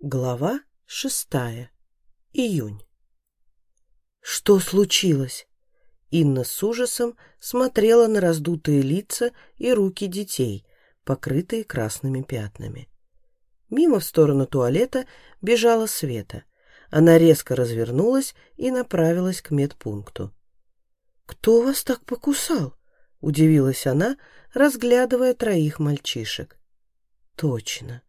Глава шестая. Июнь. Что случилось? Инна с ужасом смотрела на раздутые лица и руки детей, покрытые красными пятнами. Мимо в сторону туалета бежала Света. Она резко развернулась и направилась к медпункту. «Кто вас так покусал?» — удивилась она, разглядывая троих мальчишек. «Точно.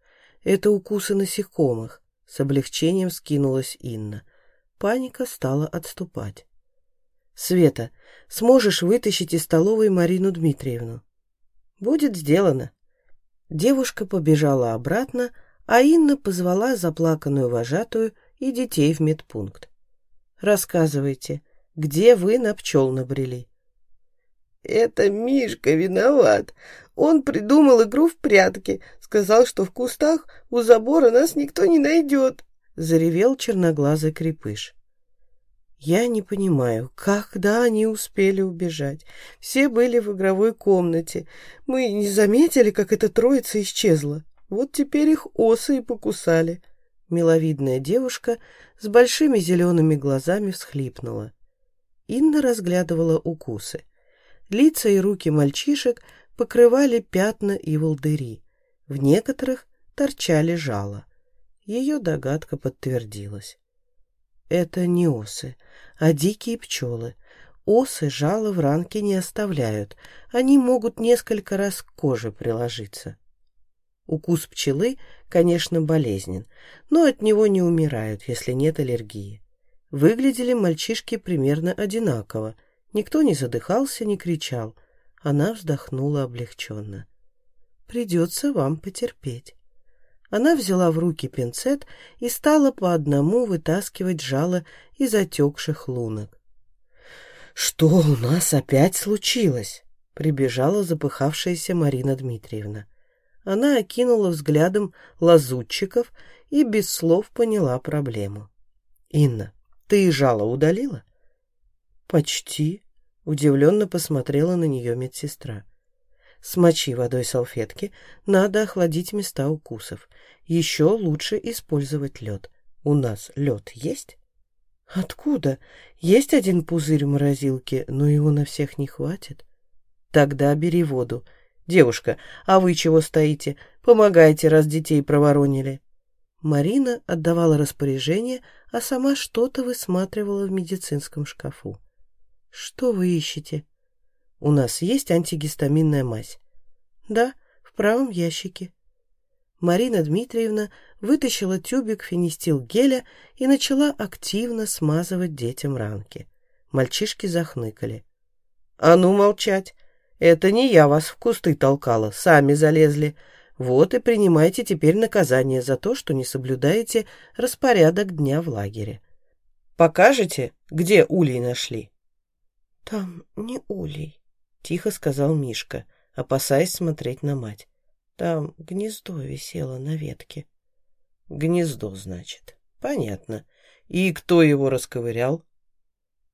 Это укусы насекомых. С облегчением скинулась Инна. Паника стала отступать. «Света, сможешь вытащить из столовой Марину Дмитриевну?» «Будет сделано». Девушка побежала обратно, а Инна позвала заплаканную вожатую и детей в медпункт. «Рассказывайте, где вы на пчел набрели?» «Это Мишка виноват. Он придумал игру в прятки. Сказал, что в кустах у забора нас никто не найдет», — заревел черноглазый крепыш. «Я не понимаю, когда они успели убежать? Все были в игровой комнате. Мы не заметили, как эта троица исчезла. Вот теперь их осы и покусали». Миловидная девушка с большими зелеными глазами всхлипнула. Инна разглядывала укусы. Лица и руки мальчишек покрывали пятна и волдыри. В некоторых торчали жало. Ее догадка подтвердилась. Это не осы, а дикие пчелы. Осы жало в ранке не оставляют. Они могут несколько раз к коже приложиться. Укус пчелы, конечно, болезнен, но от него не умирают, если нет аллергии. Выглядели мальчишки примерно одинаково — Никто не задыхался, не кричал. Она вздохнула облегченно. «Придется вам потерпеть». Она взяла в руки пинцет и стала по одному вытаскивать жало из отекших лунок. «Что у нас опять случилось?» — прибежала запыхавшаяся Марина Дмитриевна. Она окинула взглядом лазутчиков и без слов поняла проблему. «Инна, ты жало удалила?» «Почти», — удивленно посмотрела на нее медсестра. «Смочи водой салфетки, надо охладить места укусов. Еще лучше использовать лед. У нас лед есть?» «Откуда? Есть один пузырь в морозилке, но его на всех не хватит». «Тогда бери воду. Девушка, а вы чего стоите? Помогайте, раз детей проворонили». Марина отдавала распоряжение, а сама что-то высматривала в медицинском шкафу. «Что вы ищете?» «У нас есть антигистаминная мазь?» «Да, в правом ящике». Марина Дмитриевна вытащила тюбик фенистил-геля и начала активно смазывать детям ранки. Мальчишки захныкали. «А ну молчать! Это не я вас в кусты толкала, сами залезли. Вот и принимайте теперь наказание за то, что не соблюдаете распорядок дня в лагере. Покажете, где улей нашли?» «Там не улей», — тихо сказал Мишка, опасаясь смотреть на мать. «Там гнездо висело на ветке». «Гнездо, значит. Понятно. И кто его расковырял?»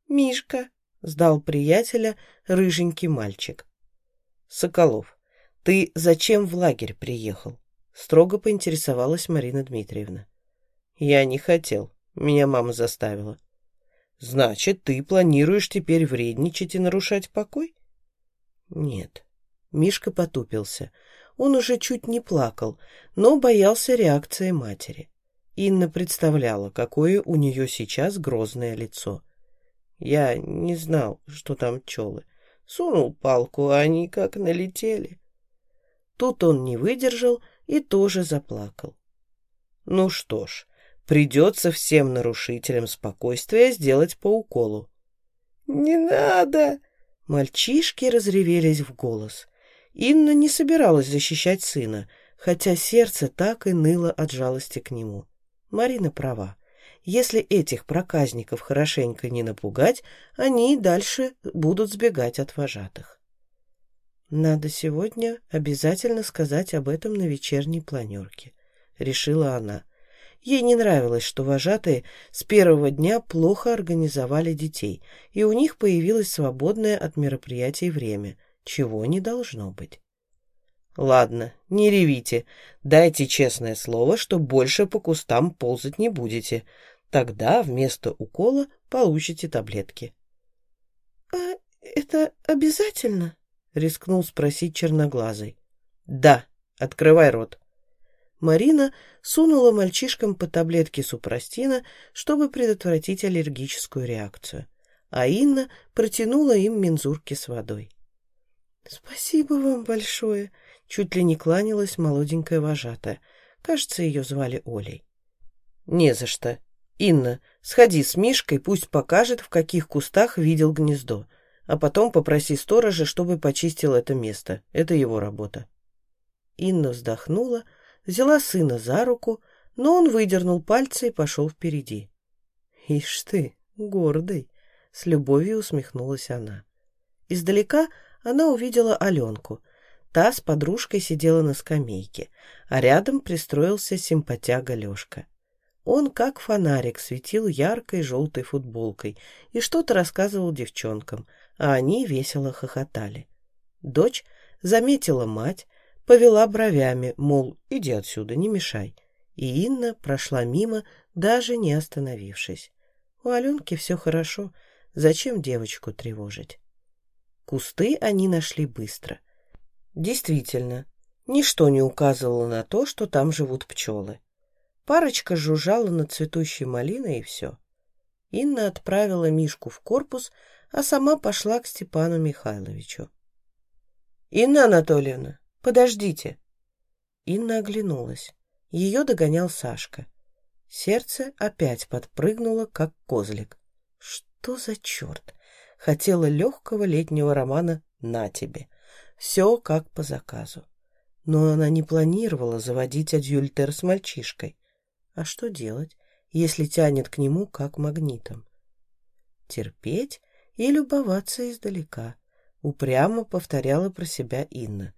«Мишка», — сдал приятеля рыженький мальчик. «Соколов, ты зачем в лагерь приехал?» — строго поинтересовалась Марина Дмитриевна. «Я не хотел. Меня мама заставила. Значит, ты планируешь теперь вредничать и нарушать покой? Нет. Мишка потупился. Он уже чуть не плакал, но боялся реакции матери. Инна представляла, какое у нее сейчас грозное лицо. Я не знал, что там пчелы. Сунул палку, а они как налетели. Тут он не выдержал и тоже заплакал. Ну что ж, Придется всем нарушителям спокойствия сделать по уколу. «Не надо!» Мальчишки разревелись в голос. Инна не собиралась защищать сына, хотя сердце так и ныло от жалости к нему. Марина права. Если этих проказников хорошенько не напугать, они и дальше будут сбегать от вожатых. «Надо сегодня обязательно сказать об этом на вечерней планерке», — решила она. Ей не нравилось, что вожатые с первого дня плохо организовали детей, и у них появилось свободное от мероприятий время, чего не должно быть. Ладно, не ревите. Дайте честное слово, что больше по кустам ползать не будете. Тогда вместо укола получите таблетки. — А это обязательно? — рискнул спросить черноглазый. — Да, открывай рот. Марина сунула мальчишкам по таблетке супрастина, чтобы предотвратить аллергическую реакцию, а Инна протянула им мензурки с водой. «Спасибо вам большое!» — чуть ли не кланялась молоденькая вожатая. Кажется, ее звали Олей. «Не за что. Инна, сходи с Мишкой, пусть покажет, в каких кустах видел гнездо, а потом попроси сторожа, чтобы почистил это место. Это его работа». Инна вздохнула, взяла сына за руку, но он выдернул пальцы и пошел впереди. «Ишь ты, гордый!» — с любовью усмехнулась она. Издалека она увидела Аленку. Та с подружкой сидела на скамейке, а рядом пристроился симпатяга Лешка. Он, как фонарик, светил яркой желтой футболкой и что-то рассказывал девчонкам, а они весело хохотали. Дочь заметила мать, повела бровями, мол, иди отсюда, не мешай. И Инна прошла мимо, даже не остановившись. У Аленки все хорошо, зачем девочку тревожить? Кусты они нашли быстро. Действительно, ничто не указывало на то, что там живут пчелы. Парочка жужжала над цветущей малиной, и все. Инна отправила Мишку в корпус, а сама пошла к Степану Михайловичу. — Инна Анатольевна, подождите! Инна оглянулась. Ее догонял Сашка. Сердце опять подпрыгнуло, как козлик. Что за черт? Хотела легкого летнего романа «На тебе». Все как по заказу. Но она не планировала заводить адюльтер с мальчишкой. А что делать, если тянет к нему как магнитом? Терпеть и любоваться издалека, упрямо повторяла про себя Инна.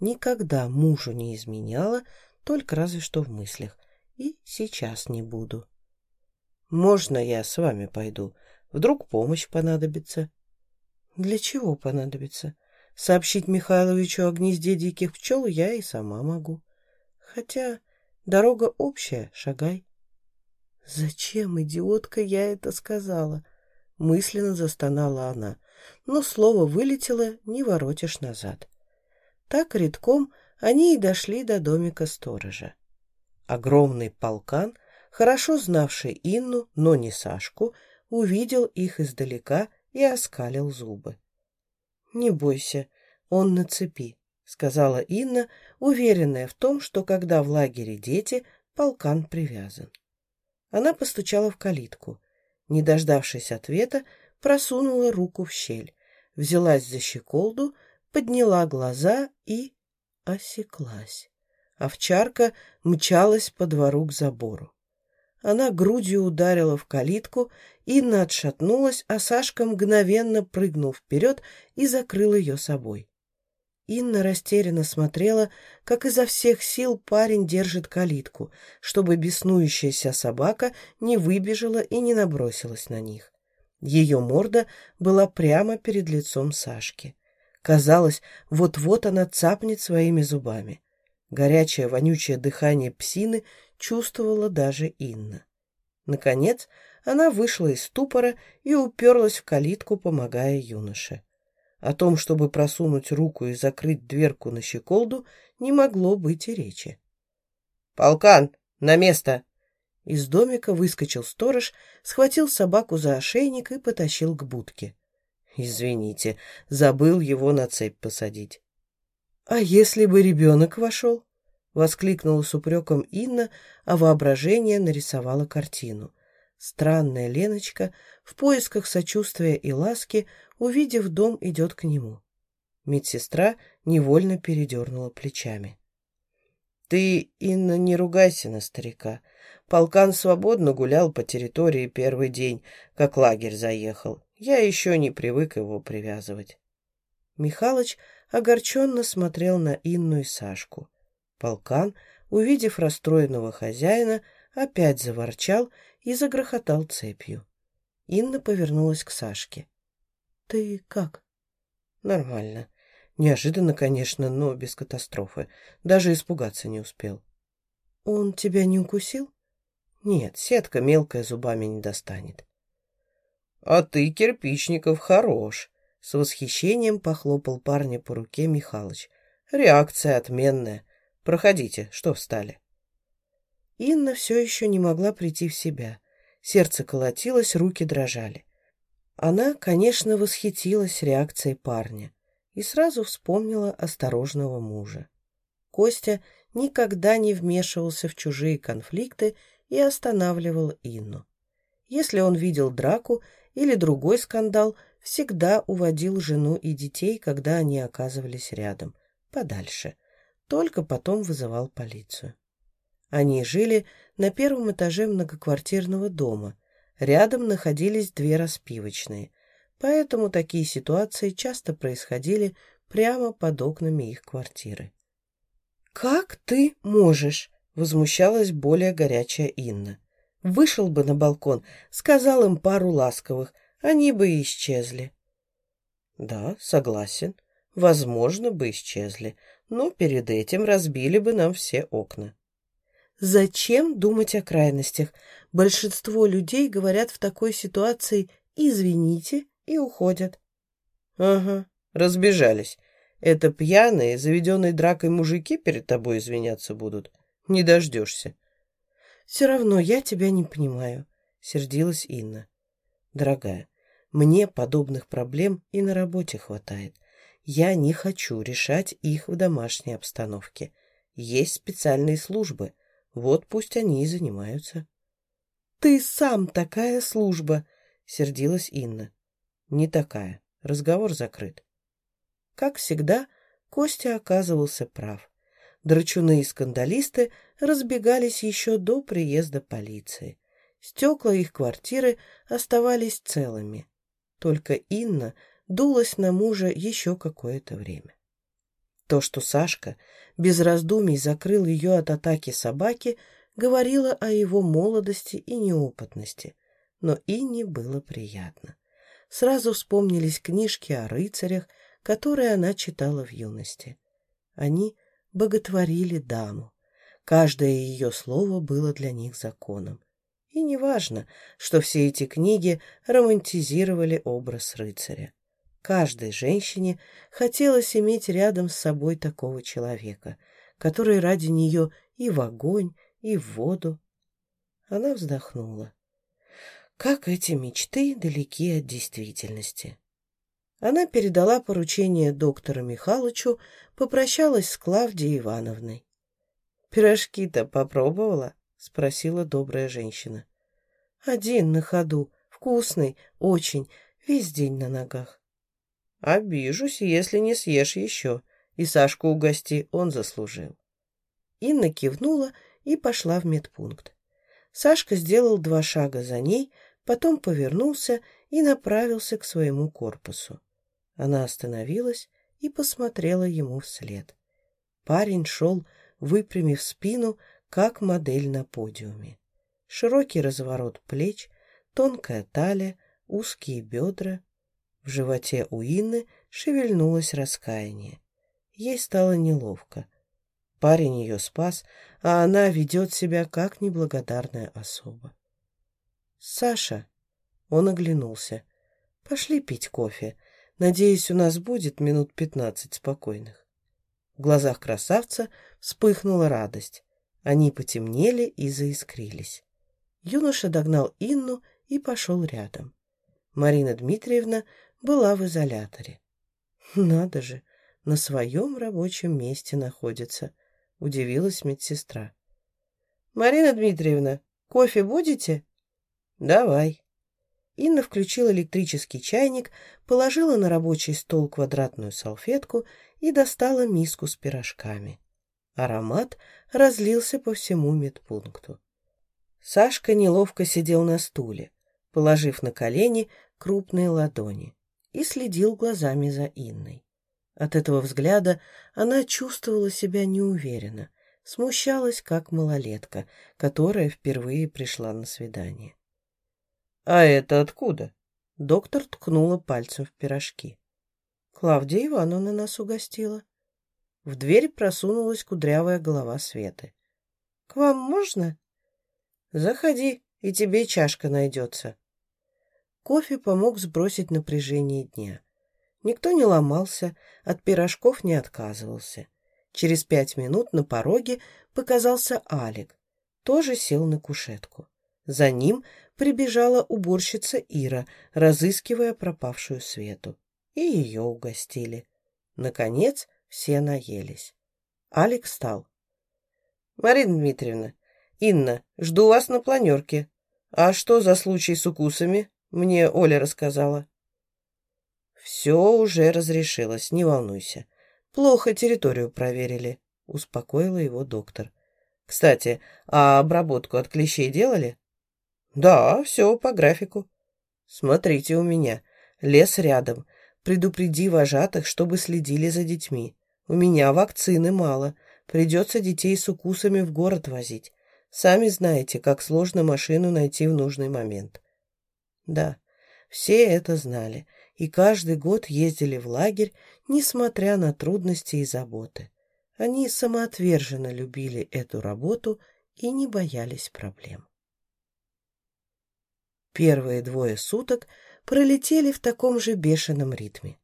Никогда мужу не изменяла, только разве что в мыслях. И сейчас не буду. «Можно я с вами пойду?» Вдруг помощь понадобится. Для чего понадобится? Сообщить Михайловичу о гнезде диких пчел я и сама могу. Хотя дорога общая, шагай. Зачем, идиотка, я это сказала? Мысленно застонала она, но слово вылетело, не воротишь назад. Так редком они и дошли до домика сторожа. Огромный полкан, хорошо знавший Инну, но не Сашку, увидел их издалека и оскалил зубы. «Не бойся, он на цепи», — сказала Инна, уверенная в том, что когда в лагере дети, полкан привязан. Она постучала в калитку. Не дождавшись ответа, просунула руку в щель, взялась за щеколду, подняла глаза и осеклась. Овчарка мчалась по двору к забору. Она грудью ударила в калитку, Инна отшатнулась, а Сашка мгновенно прыгнул вперед и закрыл ее собой. Инна растерянно смотрела, как изо всех сил парень держит калитку, чтобы беснующаяся собака не выбежала и не набросилась на них. Ее морда была прямо перед лицом Сашки. Казалось, вот-вот она цапнет своими зубами. Горячее вонючее дыхание псины чувствовала даже Инна. Наконец, она вышла из ступора и уперлась в калитку, помогая юноше. О том, чтобы просунуть руку и закрыть дверку на щеколду, не могло быть и речи. «Полкан, на место!» Из домика выскочил сторож, схватил собаку за ошейник и потащил к будке. «Извините, забыл его на цепь посадить». «А если бы ребенок вошел?» Воскликнула с упреком Инна, а воображение нарисовало картину. Странная Леночка в поисках сочувствия и ласки, увидев дом, идет к нему. Медсестра невольно передернула плечами. «Ты, Инна, не ругайся на старика. Полкан свободно гулял по территории первый день, как лагерь заехал. Я еще не привык его привязывать». Михалыч огорченно смотрел на Инну и Сашку. Полкан, увидев расстроенного хозяина, опять заворчал и загрохотал цепью. Инна повернулась к Сашке. — Ты как? — Нормально. Неожиданно, конечно, но без катастрофы. Даже испугаться не успел. «Он тебя не укусил?» «Нет, сетка мелкая зубами не достанет». «А ты, Кирпичников, хорош!» С восхищением похлопал парня по руке Михалыч. «Реакция отменная. Проходите, что встали?» Инна все еще не могла прийти в себя. Сердце колотилось, руки дрожали. Она, конечно, восхитилась реакцией парня и сразу вспомнила осторожного мужа. Костя никогда не вмешивался в чужие конфликты и останавливал Инну. Если он видел драку или другой скандал, всегда уводил жену и детей, когда они оказывались рядом, подальше. Только потом вызывал полицию. Они жили на первом этаже многоквартирного дома. Рядом находились две распивочные, поэтому такие ситуации часто происходили прямо под окнами их квартиры. «Как ты можешь?» — возмущалась более горячая Инна. «Вышел бы на балкон, сказал им пару ласковых, они бы исчезли». «Да, согласен, возможно, бы исчезли, но перед этим разбили бы нам все окна». Зачем думать о крайностях? Большинство людей говорят в такой ситуации «извините» и уходят. Ага, разбежались. Это пьяные, заведенные дракой мужики перед тобой извиняться будут. Не дождешься. Все равно я тебя не понимаю, сердилась Инна. Дорогая, мне подобных проблем и на работе хватает. Я не хочу решать их в домашней обстановке. Есть специальные службы — вот пусть они и занимаются. «Ты сам такая служба!» — сердилась Инна. «Не такая. Разговор закрыт». Как всегда, Костя оказывался прав. Драчуны и скандалисты разбегались еще до приезда полиции. Стекла их квартиры оставались целыми. Только Инна дулась на мужа еще какое-то время. То, что Сашка без раздумий закрыл ее от атаки собаки, говорило о его молодости и неопытности. Но Инне было приятно. Сразу вспомнились книжки о рыцарях, которые она читала в юности. Они боготворили даму. Каждое ее слово было для них законом. И неважно, что все эти книги романтизировали образ рыцаря. Каждой женщине хотелось иметь рядом с собой такого человека, который ради нее и в огонь, и в воду. Она вздохнула. Как эти мечты далеки от действительности. Она передала поручение доктору Михалычу, попрощалась с Клавдией Ивановной. «Пирожки-то попробовала?» — спросила добрая женщина. «Один на ходу, вкусный, очень, весь день на ногах». Обижусь, если не съешь еще. И Сашку угости, он заслужил. Инна кивнула и пошла в медпункт. Сашка сделал два шага за ней, потом повернулся и направился к своему корпусу. Она остановилась и посмотрела ему вслед. Парень шел, выпрямив спину, как модель на подиуме. Широкий разворот плеч, тонкая талия, узкие бедра, в животе у Инны шевельнулось раскаяние. Ей стало неловко. Парень ее спас, а она ведет себя как неблагодарная особа. «Саша!» Он оглянулся. «Пошли пить кофе. Надеюсь, у нас будет минут пятнадцать спокойных». В глазах красавца вспыхнула радость. Они потемнели и заискрились. Юноша догнал Инну и пошел рядом. Марина Дмитриевна была в изоляторе. «Надо же, на своем рабочем месте находится», — удивилась медсестра. «Марина Дмитриевна, кофе будете?» «Давай». Инна включила электрический чайник, положила на рабочий стол квадратную салфетку и достала миску с пирожками. Аромат разлился по всему медпункту. Сашка неловко сидел на стуле, положив на колени крупные ладони и следил глазами за Инной. От этого взгляда она чувствовала себя неуверенно, смущалась, как малолетка, которая впервые пришла на свидание. «А это откуда?» Доктор ткнула пальцем в пирожки. Клавдия Ивановна нас угостила. В дверь просунулась кудрявая голова Светы. — К вам можно? — Заходи, и тебе чашка найдется. Кофе помог сбросить напряжение дня. Никто не ломался, от пирожков не отказывался. Через пять минут на пороге показался Алик. Тоже сел на кушетку. За ним прибежала уборщица Ира, разыскивая пропавшую Свету. И ее угостили. Наконец все наелись. Алик встал. «Марина Дмитриевна, Инна, жду вас на планерке. А что за случай с укусами? Мне Оля рассказала». «Все уже разрешилось, не волнуйся. Плохо территорию проверили», — успокоила его доктор. «Кстати, а обработку от клещей делали?» «Да, все по графику». «Смотрите у меня. Лес рядом. Предупреди вожатых, чтобы следили за детьми. У меня вакцины мало. Придется детей с укусами в город возить. Сами знаете, как сложно машину найти в нужный момент». Да, все это знали и каждый год ездили в лагерь, несмотря на трудности и заботы. Они самоотверженно любили эту работу и не боялись проблем. Первые двое суток пролетели в таком же бешеном ритме.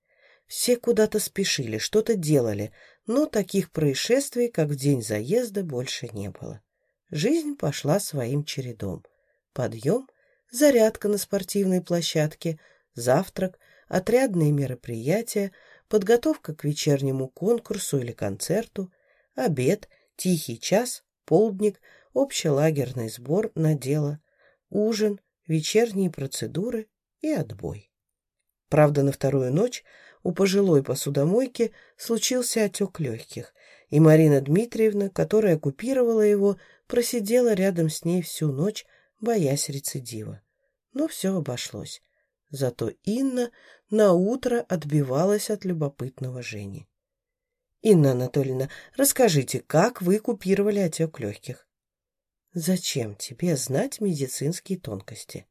Все куда-то спешили, что-то делали, но таких происшествий, как в день заезда, больше не было. Жизнь пошла своим чередом. Подъем, зарядка на спортивной площадке, завтрак, отрядные мероприятия, подготовка к вечернему конкурсу или концерту, обед, тихий час, полдник, общелагерный сбор на дело, ужин, вечерние процедуры и отбой. Правда, на вторую ночь у пожилой посудомойки случился отек легких, и Марина Дмитриевна, которая купировала его, просидела рядом с ней всю ночь, боясь рецидива. Но все обошлось. Зато Инна на утро отбивалась от любопытного Жени. «Инна Анатольевна, расскажите, как вы купировали отек легких?» «Зачем тебе знать медицинские тонкости?»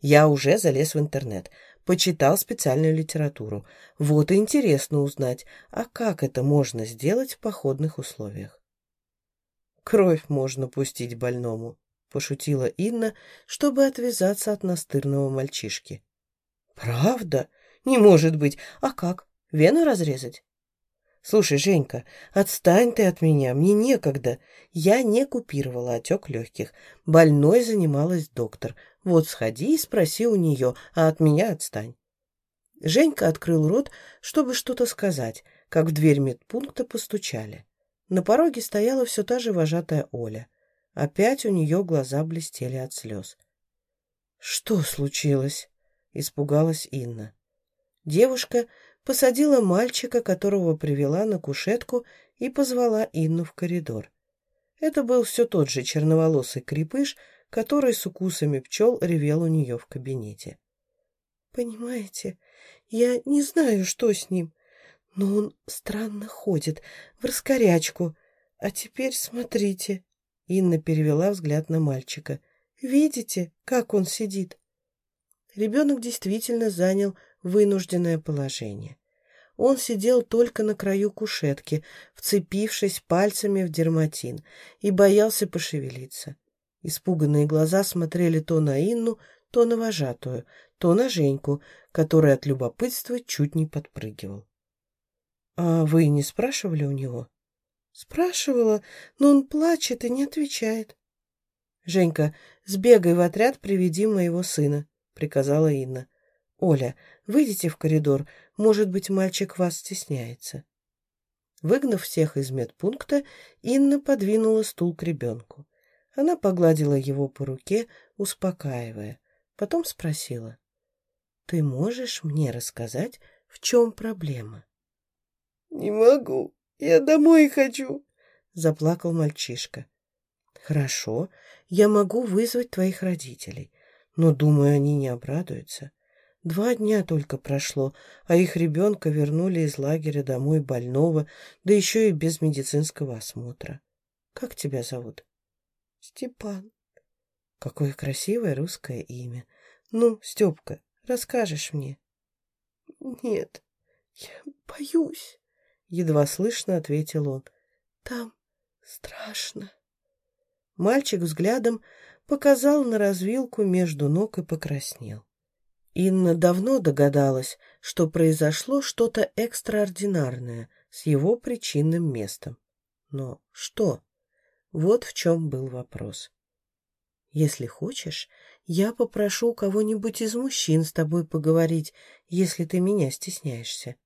«Я уже залез в интернет, почитал специальную литературу. Вот и интересно узнать, а как это можно сделать в походных условиях?» «Кровь можно пустить больному», — пошутила Инна, чтобы отвязаться от настырного мальчишки. «Правда? Не может быть. А как? Вену разрезать?» «Слушай, Женька, отстань ты от меня, мне некогда. Я не купировала отек легких. Больной занималась доктор. Вот сходи и спроси у нее, а от меня отстань». Женька открыл рот, чтобы что-то сказать, как в дверь медпункта постучали. На пороге стояла все та же вожатая Оля. Опять у нее глаза блестели от слез. «Что случилось?» — испугалась Инна. Девушка посадила мальчика, которого привела на кушетку, и позвала Инну в коридор. Это был все тот же черноволосый крепыш, который с укусами пчел ревел у нее в кабинете. «Понимаете, я не знаю, что с ним, но он странно ходит, в раскорячку. А теперь смотрите». Инна перевела взгляд на мальчика. «Видите, как он сидит?» Ребенок действительно занял вынужденное положение. Он сидел только на краю кушетки, вцепившись пальцами в дерматин, и боялся пошевелиться. Испуганные глаза смотрели то на Инну, то на вожатую, то на Женьку, который от любопытства чуть не подпрыгивал. — А вы не спрашивали у него? — Спрашивала, но он плачет и не отвечает. — Женька, сбегай в отряд, приведи моего сына приказала Инна. «Оля, выйдите в коридор. Может быть, мальчик вас стесняется». Выгнав всех из медпункта, Инна подвинула стул к ребенку. Она погладила его по руке, успокаивая. Потом спросила. «Ты можешь мне рассказать, в чем проблема?» «Не могу. Я домой хочу», — заплакал мальчишка. «Хорошо, я могу вызвать твоих родителей но, думаю, они не обрадуются. Два дня только прошло, а их ребенка вернули из лагеря домой больного, да еще и без медицинского осмотра. Как тебя зовут? Степан. Какое красивое русское имя. Ну, Степка, расскажешь мне? Нет, Я боюсь, едва слышно ответил он. Там страшно. Мальчик взглядом показал на развилку между ног и покраснел. Инна давно догадалась, что произошло что-то экстраординарное с его причинным местом. Но что? Вот в чем был вопрос. Если хочешь, я попрошу кого-нибудь из мужчин с тобой поговорить, если ты меня стесняешься.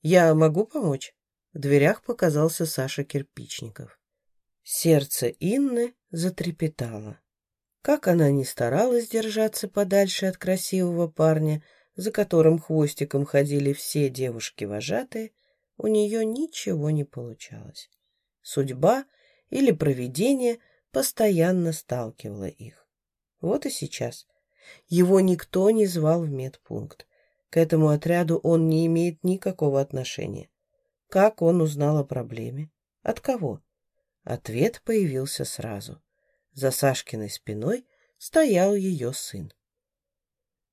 Я могу помочь? В дверях показался Саша Кирпичников. Сердце Инны затрепетало. Как она ни старалась держаться подальше от красивого парня, за которым хвостиком ходили все девушки-вожатые, у нее ничего не получалось. Судьба или провидение постоянно сталкивало их. Вот и сейчас. Его никто не звал в медпункт. К этому отряду он не имеет никакого отношения. Как он узнал о проблеме? От кого? Ответ появился сразу. За Сашкиной спиной стоял ее сын.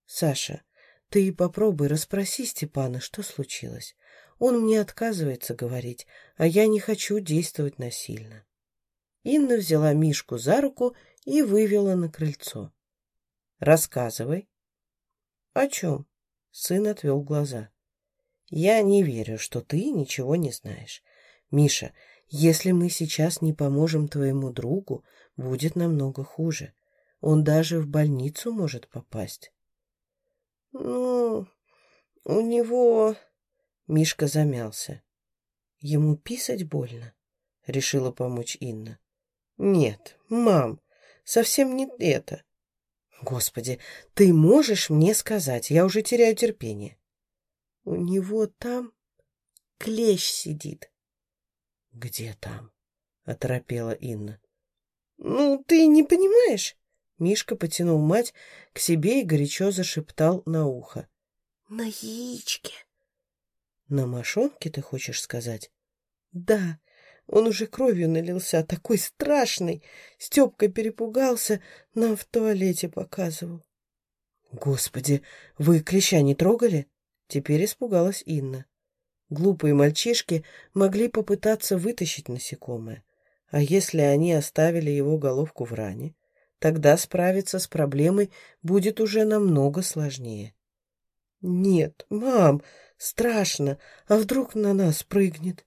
«Саша, ты попробуй расспроси Степана, что случилось. Он мне отказывается говорить, а я не хочу действовать насильно». Инна взяла Мишку за руку и вывела на крыльцо. «Рассказывай». «О чем?» — сын отвел глаза. «Я не верю, что ты ничего не знаешь. Миша, если мы сейчас не поможем твоему другу, будет намного хуже. Он даже в больницу может попасть. Ну, у него... Мишка замялся. Ему писать больно, решила помочь Инна. Нет, мам, совсем не это. Господи, ты можешь мне сказать? Я уже теряю терпение. У него там клещ сидит. Где там? оторопела Инна. «Ну, ты не понимаешь?» Мишка потянул мать к себе и горячо зашептал на ухо. «На яичке». «На мошонке, ты хочешь сказать?» «Да, он уже кровью налился, такой страшный. Степка перепугался, нам в туалете показывал». «Господи, вы клеща не трогали?» Теперь испугалась Инна. Глупые мальчишки могли попытаться вытащить насекомое. А если они оставили его головку в ране, тогда справиться с проблемой будет уже намного сложнее. «Нет, мам, страшно, а вдруг на нас прыгнет?»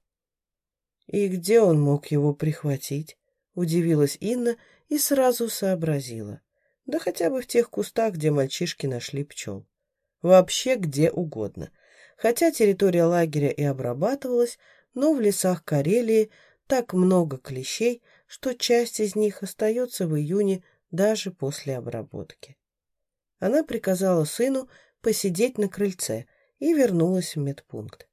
«И где он мог его прихватить?» — удивилась Инна и сразу сообразила. «Да хотя бы в тех кустах, где мальчишки нашли пчел. Вообще где угодно. Хотя территория лагеря и обрабатывалась, но в лесах Карелии так много клещей, что часть из них остается в июне даже после обработки. Она приказала сыну посидеть на крыльце и вернулась в медпункт.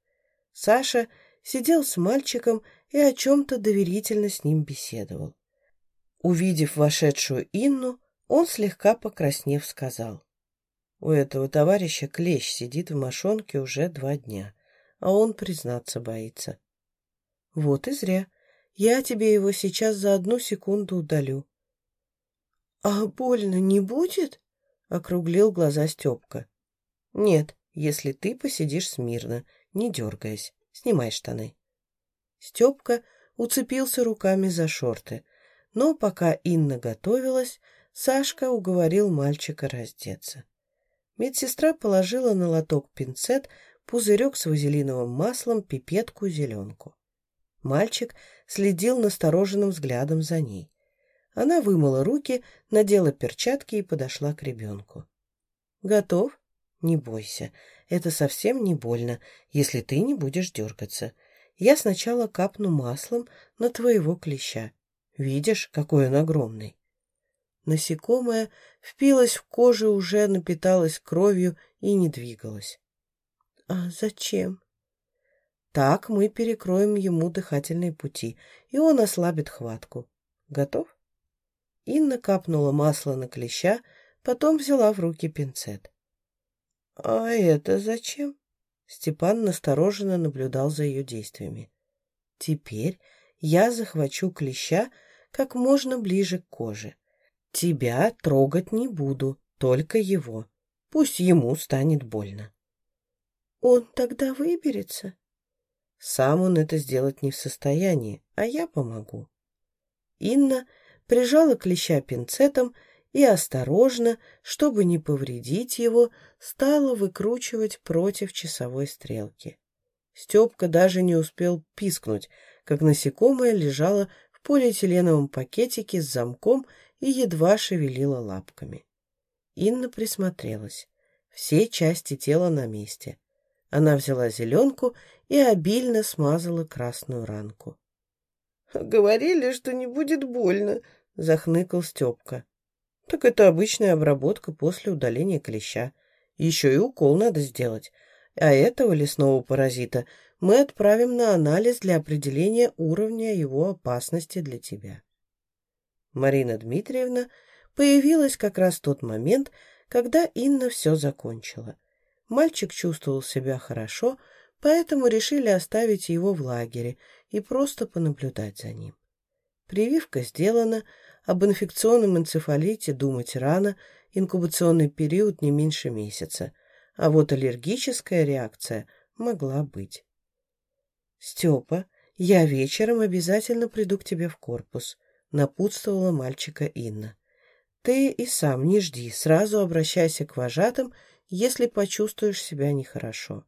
Саша сидел с мальчиком и о чем-то доверительно с ним беседовал. Увидев вошедшую Инну, он слегка покраснев сказал. У этого товарища клещ сидит в мошонке уже два дня, а он признаться боится. Вот и зря. Я тебе его сейчас за одну секунду удалю. — А больно не будет? — округлил глаза Степка. — Нет, если ты посидишь смирно, не дергаясь. Снимай штаны. Степка уцепился руками за шорты, но пока Инна готовилась, Сашка уговорил мальчика раздеться. Медсестра положила на лоток пинцет, пузырек с вазелиновым маслом, пипетку, зеленку. Мальчик следил настороженным взглядом за ней. Она вымыла руки, надела перчатки и подошла к ребенку. «Готов? Не бойся. Это совсем не больно, если ты не будешь дергаться. Я сначала капну маслом на твоего клеща. Видишь, какой он огромный?» Насекомое впилось в кожу, уже напиталось кровью и не двигалось. «А зачем?» Так мы перекроем ему дыхательные пути, и он ослабит хватку. Готов? Инна капнула масло на клеща, потом взяла в руки пинцет. — А это зачем? Степан настороженно наблюдал за ее действиями. — Теперь я захвачу клеща как можно ближе к коже. Тебя трогать не буду, только его. Пусть ему станет больно. Он тогда выберется? Сам он это сделать не в состоянии, а я помогу. Инна прижала клеща пинцетом и осторожно, чтобы не повредить его, стала выкручивать против часовой стрелки. Степка даже не успел пискнуть, как насекомое лежало в полиэтиленовом пакетике с замком и едва шевелила лапками. Инна присмотрелась. Все части тела на месте. Она взяла зеленку и обильно смазала красную ранку. «Говорили, что не будет больно», — захныкал Степка. «Так это обычная обработка после удаления клеща. Еще и укол надо сделать. А этого лесного паразита мы отправим на анализ для определения уровня его опасности для тебя». Марина Дмитриевна появилась как раз в тот момент, когда Инна все закончила. Мальчик чувствовал себя хорошо, поэтому решили оставить его в лагере и просто понаблюдать за ним. Прививка сделана, об инфекционном энцефалите думать рано, инкубационный период не меньше месяца, а вот аллергическая реакция могла быть. «Степа, я вечером обязательно приду к тебе в корпус», — напутствовала мальчика Инна. «Ты и сам не жди, сразу обращайся к вожатым, если почувствуешь себя нехорошо».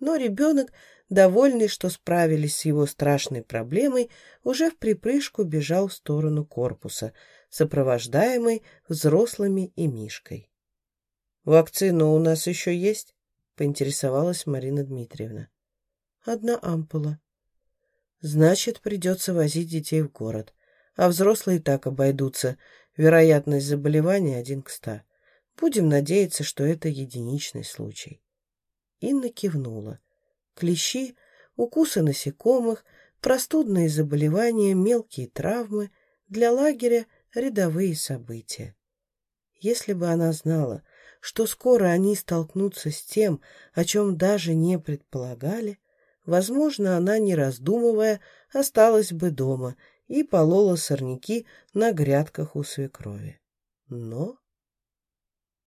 Но ребенок, довольный, что справились с его страшной проблемой, уже в припрыжку бежал в сторону корпуса, сопровождаемый взрослыми и Мишкой. «Вакцина у нас еще есть?» — поинтересовалась Марина Дмитриевна. «Одна ампула». «Значит, придется возить детей в город, а взрослые так обойдутся. Вероятность заболевания один к ста. Будем надеяться, что это единичный случай». Инна кивнула. Клещи, укусы насекомых, простудные заболевания, мелкие травмы — для лагеря рядовые события. Если бы она знала, что скоро они столкнутся с тем, о чем даже не предполагали, возможно, она, не раздумывая, осталась бы дома и полола сорняки на грядках у свекрови. Но